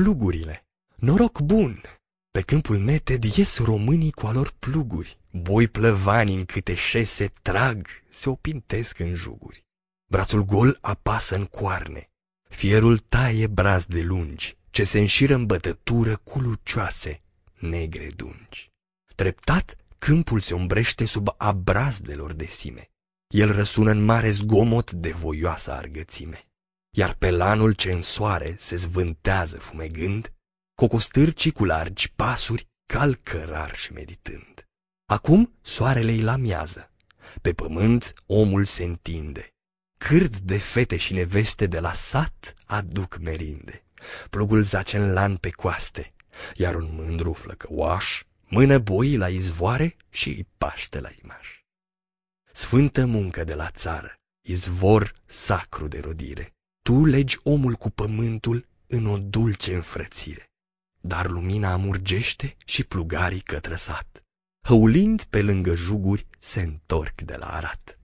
plugurile. Noroc bun! Pe câmpul neted ies românii cu alor pluguri, Boi plăvani în câte șese trag, se opintesc în juguri. Brațul gol apasă în coarne, fierul taie braz de lungi, Ce se înșiră în bătătură cu lucioase, negre dungi. Treptat, câmpul se umbrește sub abrazdelor de sime. El răsună în mare zgomot de voioasă argățime. Iar pe lanul ce în soare se zvântează fumegând, Cocostârcii cu largi pasuri calcă rar și meditând. Acum soarele-i la miază, pe pământ omul se întinde. Cârd de fete și neveste de la sat aduc merinde. Plugul zace în lan pe coaste, iar un mândru flăcăoaș mână boii la izvoare și îi paște la imaș. Sfântă muncă de la țară, izvor sacru de rodire, tu legi omul cu pământul în o dulce înfrățire. Dar lumina amurgește și plugarii către sat. Hăulind pe lângă juguri, se întorc de la arat.